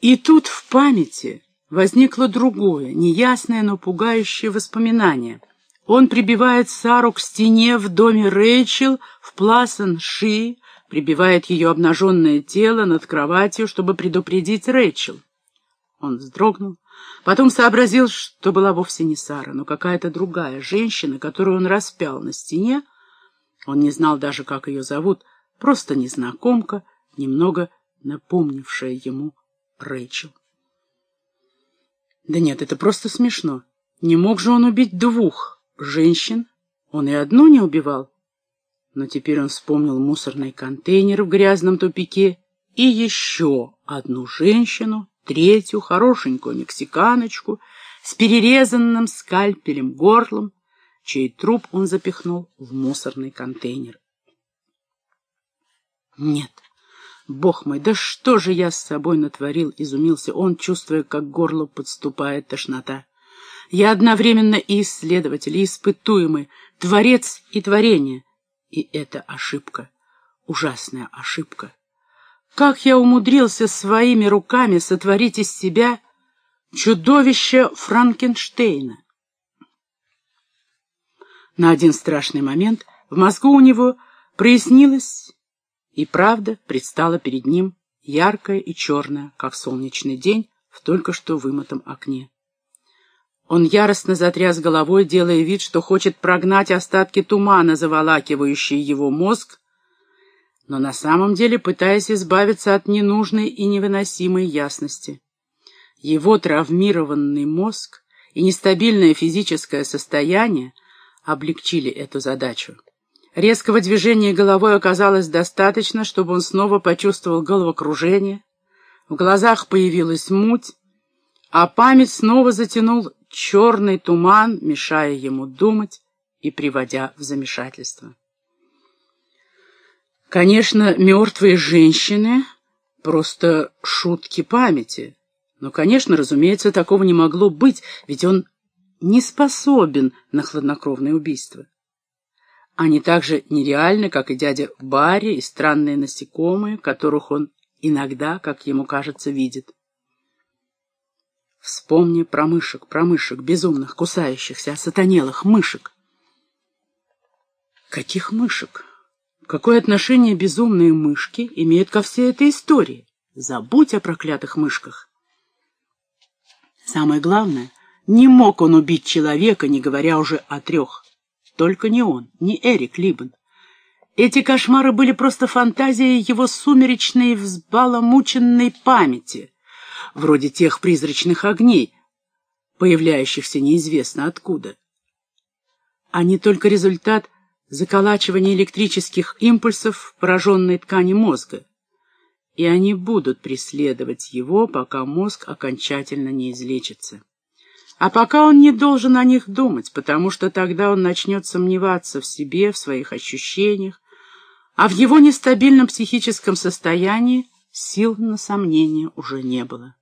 И тут в памяти возникло другое, неясное, но пугающее воспоминание. Он прибивает Сару к стене в доме Рэйчел в Пласан-Ши, прибивает ее обнаженное тело над кроватью, чтобы предупредить Рэйчел. Он вздрогнул, потом сообразил, что была вовсе не Сара, но какая-то другая женщина, которую он распял на стене. Он не знал даже, как ее зовут, просто незнакомка, немного напомнившая ему Рэйчел. Да нет, это просто смешно. Не мог же он убить двух женщин? Он и одну не убивал. Но теперь он вспомнил мусорный контейнер в грязном тупике и еще одну женщину, третью, хорошенькую мексиканочку, с перерезанным скальпелем горлом, чей труп он запихнул в мусорный контейнер. Нет, Бог мой, да что же я с собой натворил, изумился он, чувствуя, как горло подступает тошнота. Я одновременно и исследователь, и испытуемый, творец и творение. И это ошибка, ужасная ошибка. Как я умудрился своими руками сотворить из себя чудовище Франкенштейна? На один страшный момент в мозгу у него прояснилось и правда предстала перед ним яркая и черная, как солнечный день в только что вымытом окне. Он яростно затряс головой, делая вид, что хочет прогнать остатки тумана, заволакивающие его мозг, но на самом деле пытаясь избавиться от ненужной и невыносимой ясности. Его травмированный мозг и нестабильное физическое состояние облегчили эту задачу. Резкого движения головой оказалось достаточно, чтобы он снова почувствовал головокружение. В глазах появилась муть, а память снова затянул черный туман, мешая ему думать и приводя в замешательство. Конечно, мертвые женщины — просто шутки памяти. Но, конечно, разумеется, такого не могло быть, ведь он не способен на хладнокровное убийство. Они так же нереальны, как и дядя Барри и странные насекомые, которых он иногда, как ему кажется, видит. Вспомни про мышек, про мышек, безумных, кусающихся, осатанелых мышек. Каких мышек? Какое отношение безумные мышки имеют ко всей этой истории? Забудь о проклятых мышках. Самое главное, не мог он убить человека, не говоря уже о трех. Только не он, не Эрик Либен. Эти кошмары были просто фантазией его сумеречной взбаламученной памяти, вроде тех призрачных огней, появляющихся неизвестно откуда. Они только результат заколачивания электрических импульсов в пораженной ткани мозга, и они будут преследовать его, пока мозг окончательно не излечится. А пока он не должен о них думать, потому что тогда он начнет сомневаться в себе, в своих ощущениях, а в его нестабильном психическом состоянии сил на сомнение уже не было.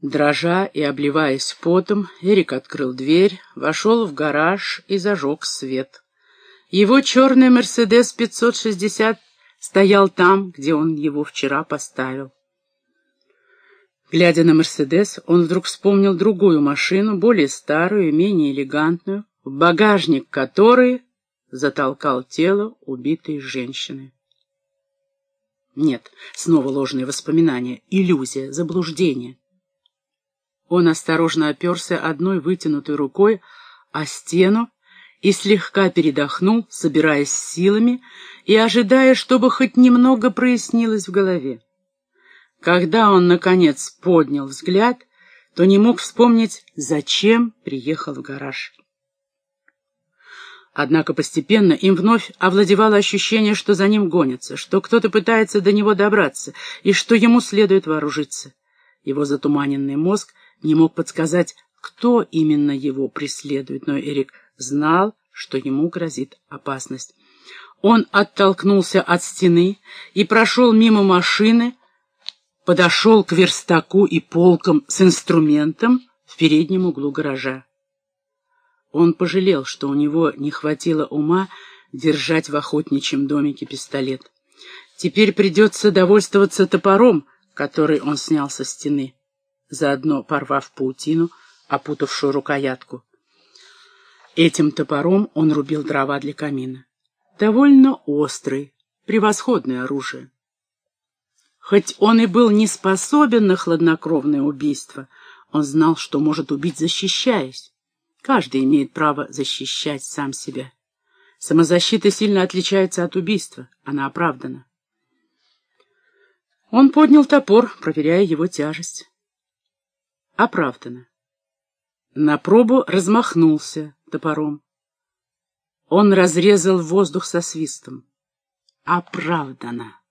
Дрожа и обливаясь потом, Эрик открыл дверь, вошел в гараж и зажег свет. Его черный «Мерседес 560» стоял там, где он его вчера поставил. Глядя на «Мерседес», он вдруг вспомнил другую машину, более старую и менее элегантную, в багажник которой затолкал тело убитой женщины. Нет, снова ложные воспоминания, иллюзия, заблуждение. Он осторожно оперся одной вытянутой рукой о стену и слегка передохнул, собираясь силами и ожидая, чтобы хоть немного прояснилось в голове. Когда он, наконец, поднял взгляд, то не мог вспомнить, зачем приехал в гараж. Однако постепенно им вновь овладевало ощущение, что за ним гонятся, что кто-то пытается до него добраться и что ему следует вооружиться. Его затуманенный мозг не мог подсказать, кто именно его преследует, но Эрик знал, что ему грозит опасность. Он оттолкнулся от стены и прошел мимо машины, подошел к верстаку и полкам с инструментом в переднем углу гаража. Он пожалел, что у него не хватило ума держать в охотничьем домике пистолет. Теперь придется довольствоваться топором, который он снял со стены, заодно порвав паутину, опутавшую рукоятку. Этим топором он рубил дрова для камина. Довольно острый, превосходное оружие. Хоть он и был не способен на хладнокровное убийство, он знал, что может убить, защищаясь. Каждый имеет право защищать сам себя. Самозащита сильно отличается от убийства, она оправдана. Он поднял топор, проверяя его тяжесть. Оправдано. На пробу размахнулся топором. Он разрезал воздух со свистом. Оправдано.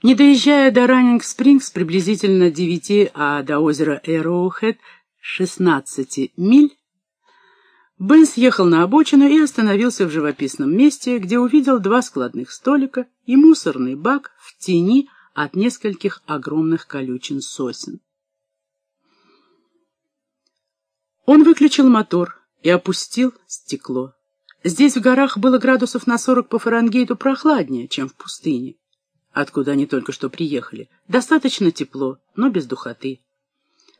Не доезжая до Раннинг-Спрингс, приблизительно 9, а до озера Эроухэт 16 миль, Бен съехал на обочину и остановился в живописном месте, где увидел два складных столика и мусорный бак в тени от нескольких огромных колючин сосен. Он выключил мотор и опустил стекло. Здесь в горах было градусов на 40 по Фаренгейту прохладнее, чем в пустыне откуда они только что приехали. Достаточно тепло, но без духоты.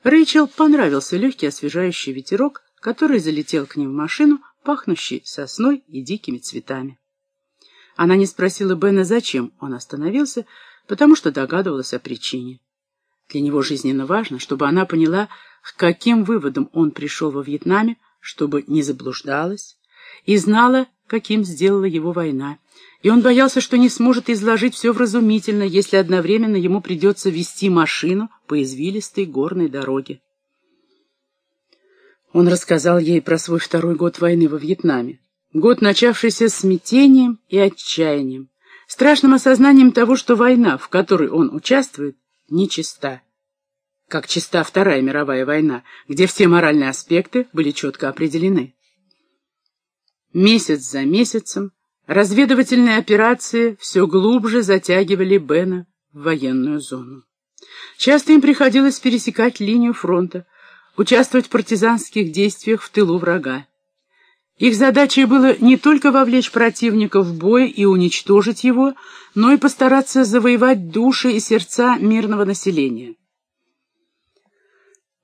Рэйчел понравился легкий освежающий ветерок, который залетел к ним в машину, пахнущий сосной и дикими цветами. Она не спросила Бена, зачем он остановился, потому что догадывалась о причине. Для него жизненно важно, чтобы она поняла, к каким выводам он пришел во Вьетнаме, чтобы не заблуждалась, и знала, каким сделала его война, и он боялся, что не сможет изложить все вразумительно, если одновременно ему придется вести машину по извилистой горной дороге. Он рассказал ей про свой второй год войны во Вьетнаме. Год, начавшийся смятением и отчаянием, страшным осознанием того, что война, в которой он участвует, нечиста. Как чиста Вторая мировая война, где все моральные аспекты были четко определены. Месяц за месяцем Разведывательные операции все глубже затягивали Бена в военную зону. Часто им приходилось пересекать линию фронта, участвовать в партизанских действиях в тылу врага. Их задачей было не только вовлечь противника в бой и уничтожить его, но и постараться завоевать души и сердца мирного населения.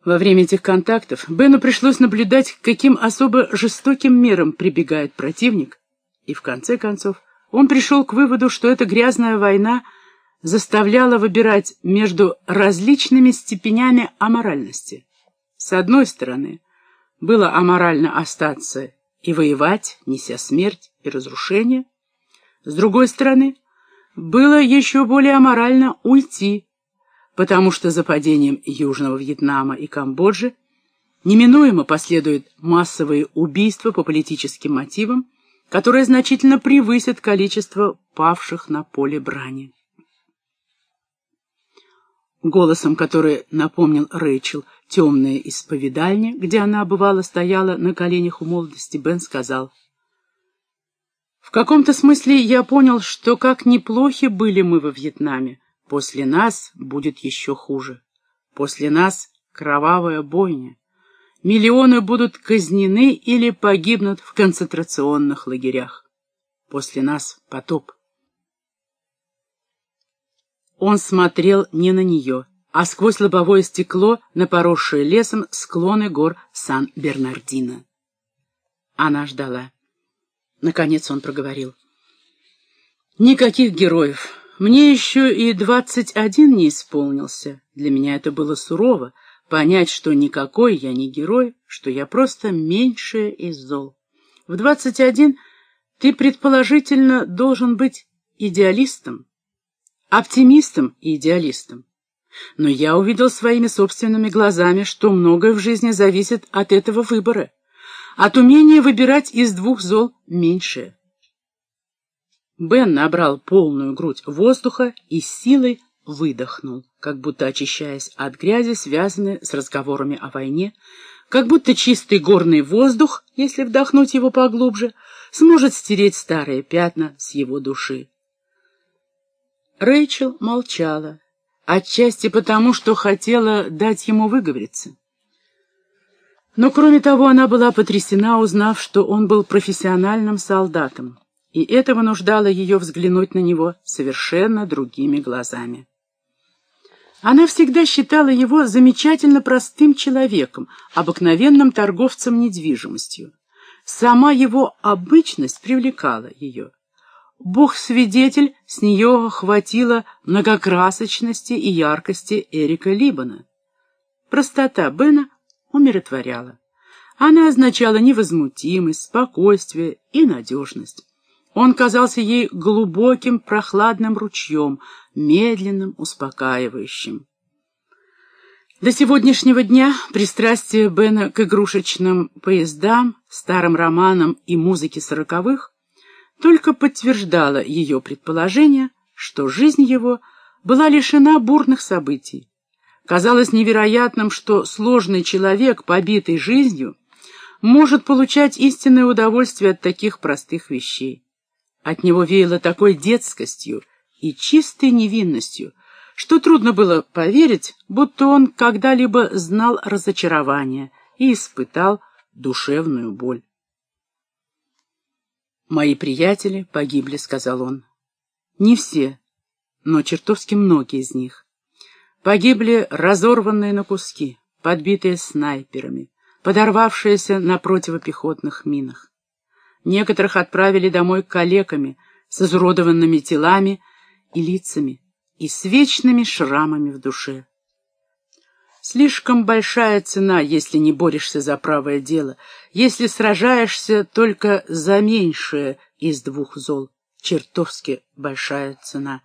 Во время этих контактов Бену пришлось наблюдать, каким особо жестоким мерам прибегает противник, и в конце концов он пришел к выводу, что эта грязная война заставляла выбирать между различными степенями аморальности. С одной стороны, было аморально остаться и воевать, неся смерть и разрушение. С другой стороны, было еще более аморально уйти, потому что за падением Южного Вьетнама и Камбоджи неминуемо последуют массовые убийства по политическим мотивам, которое значительно превысит количество павших на поле брани. Голосом, который напомнил Рэйчел темное исповедальня, где она, бывало, стояла на коленях у молодости, Бен сказал, «В каком-то смысле я понял, что как неплохи были мы во Вьетнаме, после нас будет еще хуже. После нас кровавая бойня. Миллионы будут казнены или погибнут в концентрационных лагерях. После нас потоп. Он смотрел не на нее, а сквозь лобовое стекло на поросшие лесом склоны гор Сан-Бернардино. Она ждала. Наконец он проговорил. «Никаких героев. Мне еще и двадцать один не исполнился. Для меня это было сурово, понять, что никакой я не герой, что я просто меньшее из зол. В двадцать один ты, предположительно, должен быть идеалистом, оптимистом и идеалистом. Но я увидел своими собственными глазами, что многое в жизни зависит от этого выбора, от умения выбирать из двух зол меньшее. Бен набрал полную грудь воздуха и силой выдохнул, как будто очищаясь от грязи, связанной с разговорами о войне, как будто чистый горный воздух, если вдохнуть его поглубже, сможет стереть старые пятна с его души. Рэйчел молчала, отчасти потому, что хотела дать ему выговориться. Но, кроме того, она была потрясена, узнав, что он был профессиональным солдатом и это вынуждало ее взглянуть на него совершенно другими глазами. Она всегда считала его замечательно простым человеком, обыкновенным торговцем недвижимостью. Сама его обычность привлекала ее. Бог-свидетель, с нее хватило многокрасочности и яркости Эрика Либана. Простота Бена умиротворяла. Она означала невозмутимость, спокойствие и надежность. Он казался ей глубоким прохладным ручьем, медленным, успокаивающим. До сегодняшнего дня пристрастие Бена к игрушечным поездам, старым романам и музыке сороковых только подтверждало ее предположение, что жизнь его была лишена бурных событий. Казалось невероятным, что сложный человек, побитый жизнью, может получать истинное удовольствие от таких простых вещей. От него веяло такой детскостью и чистой невинностью, что трудно было поверить, будто он когда-либо знал разочарование и испытал душевную боль. «Мои приятели погибли», — сказал он. «Не все, но чертовски многие из них. Погибли разорванные на куски, подбитые снайперами, подорвавшиеся на противопехотных минах. Некоторых отправили домой калеками, с изуродованными телами и лицами, и с вечными шрамами в душе. Слишком большая цена, если не борешься за правое дело, если сражаешься только за меньшее из двух зол. Чертовски большая цена.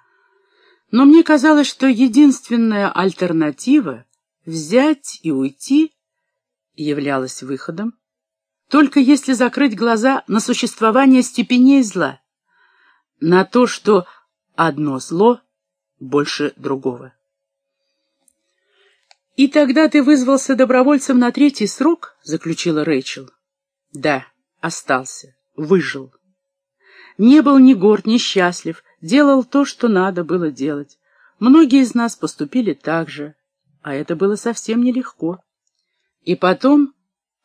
Но мне казалось, что единственная альтернатива — взять и уйти — являлась выходом, только если закрыть глаза на существование степеней зла, на то, что одно зло больше другого. «И тогда ты вызвался добровольцем на третий срок?» — заключила Рэйчел. «Да, остался, выжил. Не был ни горд, ни счастлив, делал то, что надо было делать. Многие из нас поступили так же, а это было совсем нелегко. И потом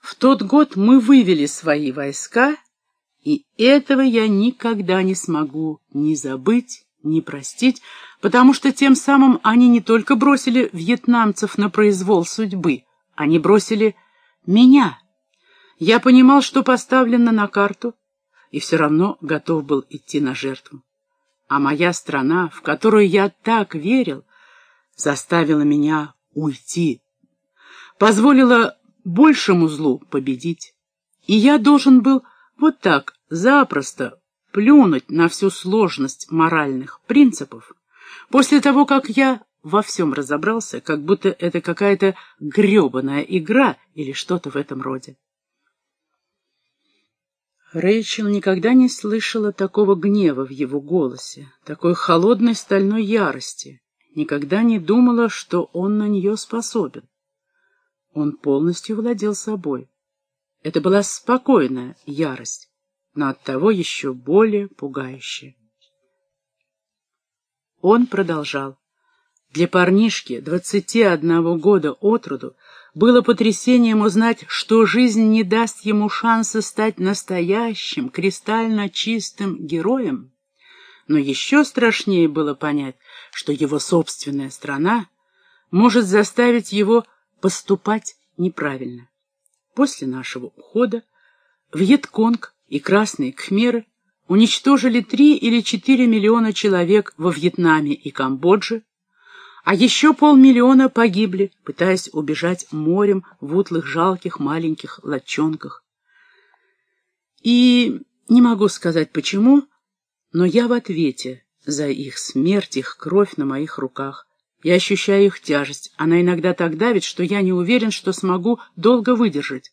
в тот год мы вывели свои войска, и этого я никогда не смогу ни забыть, ни простить, потому что тем самым они не только бросили вьетнамцев на произвол судьбы, они бросили меня. Я понимал, что поставлено на карту, и все равно готов был идти на жертву. А моя страна, в которую я так верил, заставила меня уйти, позволила большему злу победить. И я должен был вот так запросто плюнуть на всю сложность моральных принципов, после того, как я во всем разобрался, как будто это какая-то гребаная игра или что-то в этом роде. Рэйчел никогда не слышала такого гнева в его голосе, такой холодной стальной ярости, никогда не думала, что он на нее способен. Он полностью владел собой. Это была спокойная ярость, но оттого еще более пугающая. Он продолжал. Для парнишки двадцати одного года от роду было потрясением узнать, что жизнь не даст ему шанса стать настоящим, кристально чистым героем. Но еще страшнее было понять, что его собственная страна может заставить его поступать неправильно. После нашего ухода Вьетконг и Красные Кхмеры уничтожили 3 или 4 миллиона человек во Вьетнаме и Камбодже, а еще полмиллиона погибли, пытаясь убежать морем в утлых жалких маленьких лодчонках. И не могу сказать почему, но я в ответе за их смерть, их кровь на моих руках. Я ощущаю их тяжесть. Она иногда так давит, что я не уверен, что смогу долго выдержать.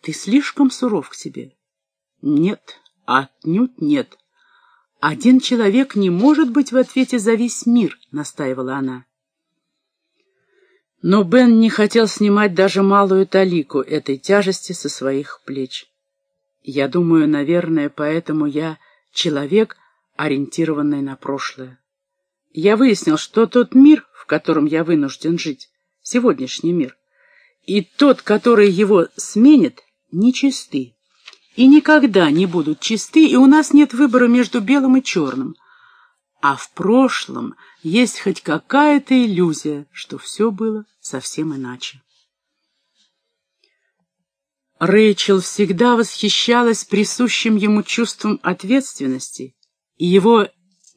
Ты слишком суров к себе. Нет, отнюдь нет. Один человек не может быть в ответе за весь мир, настаивала она. Но Бен не хотел снимать даже малую талику этой тяжести со своих плеч. Я думаю, наверное, поэтому я человек, ориентированный на прошлое. Я выяснил, что тот мир, в котором я вынужден жить, сегодняшний мир, и тот, который его сменит, нечисты. и никогда не будут чисты, и у нас нет выбора между белым и черным. А в прошлом есть хоть какая-то иллюзия, что все было совсем иначе. Рэйчел всегда восхищалась присущим ему чувством ответственности и его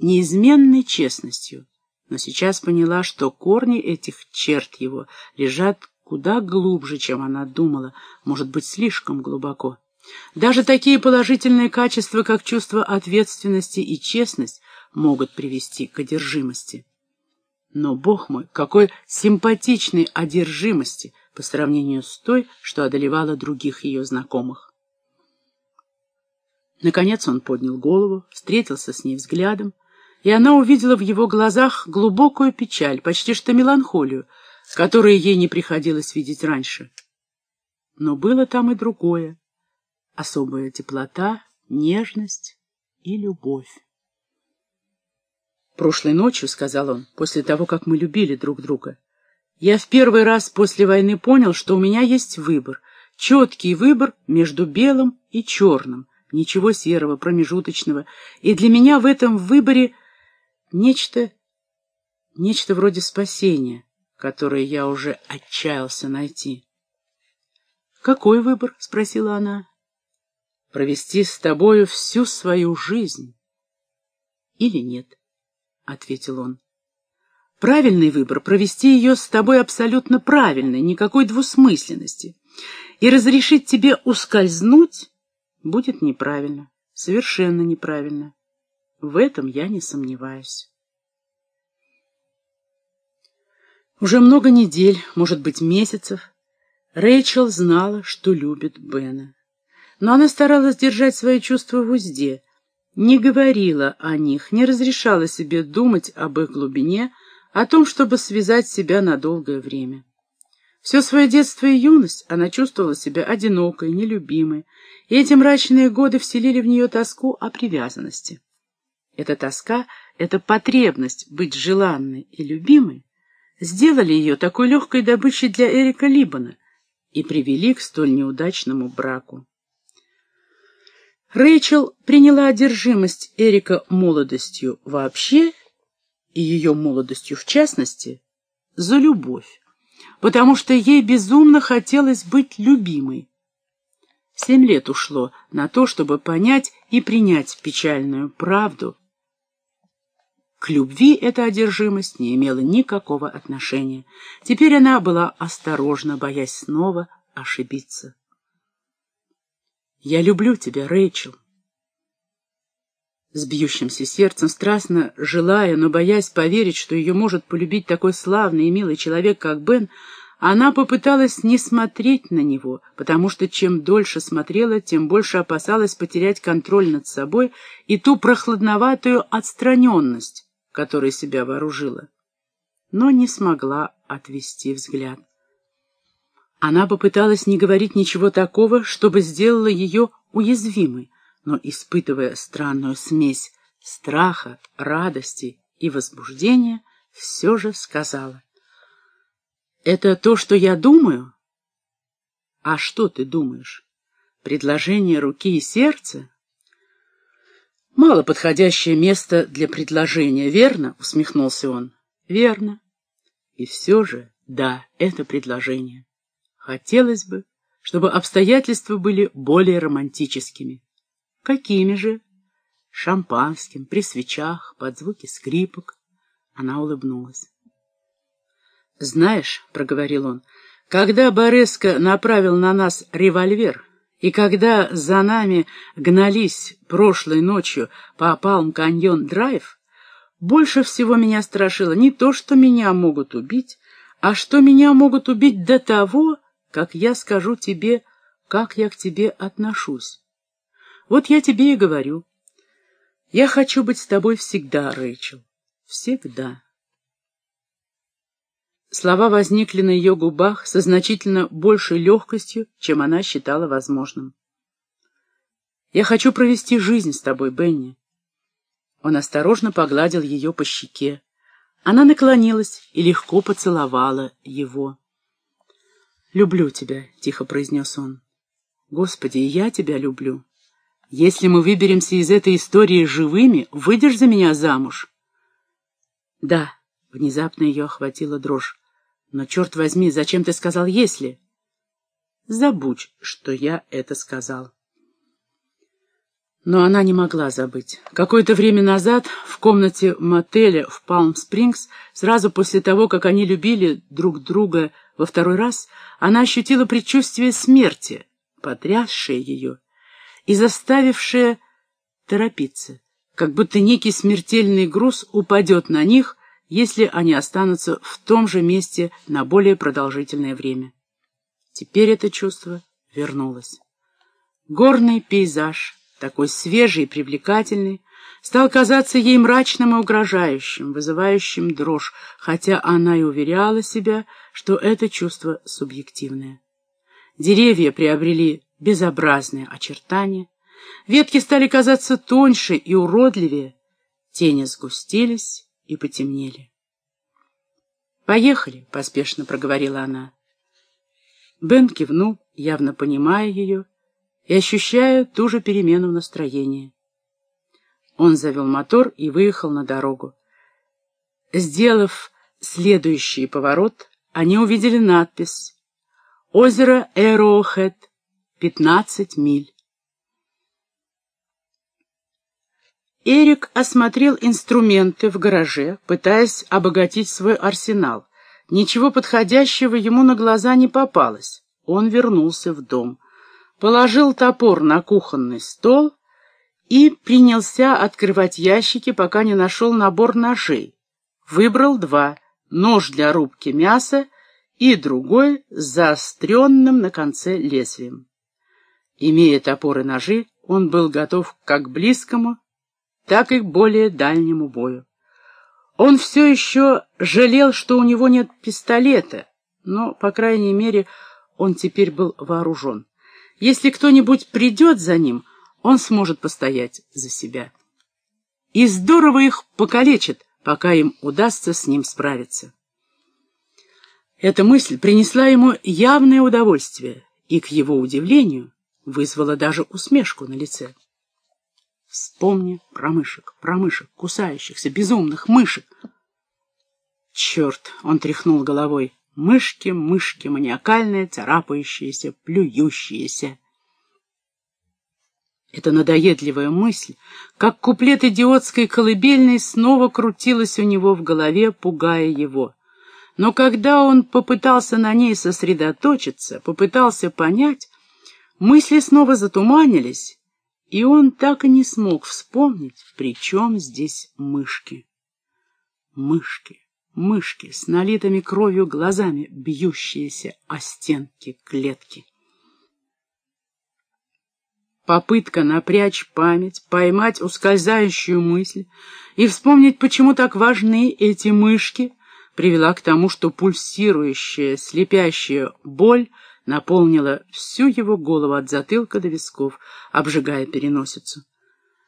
неизменной честностью, но сейчас поняла, что корни этих черт его лежат куда глубже, чем она думала, может быть, слишком глубоко. Даже такие положительные качества, как чувство ответственности и честность, могут привести к одержимости. Но, Бог мой, какой симпатичной одержимости по сравнению с той, что одолевала других ее знакомых. Наконец он поднял голову, встретился с ней взглядом, и она увидела в его глазах глубокую печаль, почти что меланхолию, которую ей не приходилось видеть раньше. Но было там и другое, особая теплота, нежность и любовь. «Прошлой ночью, — сказал он, — после того, как мы любили друг друга, я в первый раз после войны понял, что у меня есть выбор, четкий выбор между белым и черным, ничего серого, промежуточного, и для меня в этом выборе нечто, нечто вроде спасения, которое я уже отчаялся найти. «Какой выбор?» — спросила она. «Провести с тобою всю свою жизнь или нет?» — ответил он. Правильный выбор — провести ее с тобой абсолютно правильно, никакой двусмысленности. И разрешить тебе ускользнуть будет неправильно, совершенно неправильно. В этом я не сомневаюсь. Уже много недель, может быть, месяцев, Рэйчел знала, что любит Бена. Но она старалась держать свои чувства в узде, не говорила о них, не разрешала себе думать об их глубине, о том, чтобы связать себя на долгое время. Все свое детство и юность она чувствовала себя одинокой, нелюбимой, и эти мрачные годы вселили в нее тоску о привязанности. Эта тоска, эта потребность быть желанной и любимой сделали ее такой легкой добычей для Эрика Либана и привели к столь неудачному браку. Рэйчел приняла одержимость Эрика молодостью вообще и ее молодостью в частности, за любовь, потому что ей безумно хотелось быть любимой. Семь лет ушло на то, чтобы понять и принять печальную правду. К любви эта одержимость не имела никакого отношения. Теперь она была осторожна, боясь снова ошибиться. «Я люблю тебя, Рэйчел», с бьющимся сердцем, страстно желая, но боясь поверить, что ее может полюбить такой славный и милый человек, как Бен, она попыталась не смотреть на него, потому что чем дольше смотрела, тем больше опасалась потерять контроль над собой и ту прохладноватую отстраненность, которой себя вооружила. Но не смогла отвести взгляд. Она попыталась не говорить ничего такого, чтобы сделало ее уязвимой, но, испытывая странную смесь страха, радости и возбуждения, все же сказала. «Это то, что я думаю?» «А что ты думаешь? Предложение руки и сердца?» «Мало подходящее место для предложения, верно?» — усмехнулся он. «Верно. И все же, да, это предложение. Хотелось бы, чтобы обстоятельства были более романтическими. Какими же? Шампанским, при свечах, под звуки скрипок. Она улыбнулась. «Знаешь, — проговорил он, — когда Бореско направил на нас револьвер, и когда за нами гнались прошлой ночью по Палм-Каньон-Драйв, больше всего меня страшило не то, что меня могут убить, а что меня могут убить до того, как я скажу тебе, как я к тебе отношусь. Вот я тебе и говорю. Я хочу быть с тобой всегда, Рэйчел. Всегда. Слова возникли на ее губах со значительно большей легкостью, чем она считала возможным. «Я хочу провести жизнь с тобой, Бенни». Он осторожно погладил ее по щеке. Она наклонилась и легко поцеловала его. «Люблю тебя», — тихо произнес он. «Господи, я тебя люблю». Если мы выберемся из этой истории живыми, выйдешь за меня замуж? Да, внезапно ее охватила дрожь. Но, черт возьми, зачем ты сказал «если»? Забудь, что я это сказал. Но она не могла забыть. Какое-то время назад в комнате мотеля в Палм-Спрингс, сразу после того, как они любили друг друга во второй раз, она ощутила предчувствие смерти, потрясшее ее и заставившее торопиться, как будто некий смертельный груз упадет на них, если они останутся в том же месте на более продолжительное время. Теперь это чувство вернулось. Горный пейзаж — такой свежий и привлекательный, стал казаться ей мрачным и угрожающим, вызывающим дрожь, хотя она и уверяла себя, что это чувство субъективное. Деревья приобрели безобразные очертания, ветки стали казаться тоньше и уродливее, тени сгустились и потемнели. «Поехали», — поспешно проговорила она. Бен кивнул, явно понимая ее, и ощущая ту же перемену в настроении. Он завел мотор и выехал на дорогу. Сделав следующий поворот, они увидели надпись «Озеро Эроохед, 15 миль». Эрик осмотрел инструменты в гараже, пытаясь обогатить свой арсенал. Ничего подходящего ему на глаза не попалось. Он вернулся в дом положил топор на кухонный стол и принялся открывать ящики, пока не нашел набор ножей. Выбрал два — нож для рубки мяса и другой с заостренным на конце лезвием. Имея топор и ножи, он был готов как близкому, так и к более дальнему бою. Он все еще жалел, что у него нет пистолета, но, по крайней мере, он теперь был вооружен. Если кто-нибудь придет за ним, он сможет постоять за себя. И здорово их покалечит, пока им удастся с ним справиться. Эта мысль принесла ему явное удовольствие и, к его удивлению, вызвала даже усмешку на лице. Вспомни про мышек, про мышек, кусающихся, безумных мышек. Черт, он тряхнул головой. Мышки, мышки, маниакальные, царапающиеся, плюющиеся. Эта надоедливая мысль, как куплет идиотской колыбельной, снова крутилась у него в голове, пугая его. Но когда он попытался на ней сосредоточиться, попытался понять, мысли снова затуманились, и он так и не смог вспомнить, при чем здесь мышки. Мышки мышки с налитыми кровью глазами, бьющиеся о стенки клетки. Попытка напрячь память, поймать ускользающую мысль и вспомнить, почему так важны эти мышки, привела к тому, что пульсирующая, слепящая боль наполнила всю его голову от затылка до висков, обжигая переносицу.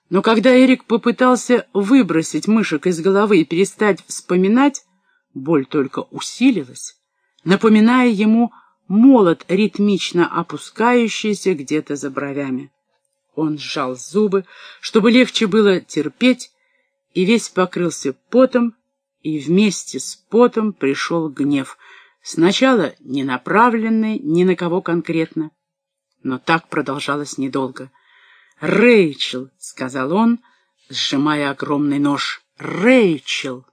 Но когда Эрик попытался выбросить мышек из головы и перестать вспоминать, Боль только усилилась, напоминая ему молот, ритмично опускающийся где-то за бровями. Он сжал зубы, чтобы легче было терпеть, и весь покрылся потом, и вместе с потом пришел гнев. Сначала не направленный ни на кого конкретно, но так продолжалось недолго. «Рэйчел!» — сказал он, сжимая огромный нож. «Рэйчел!»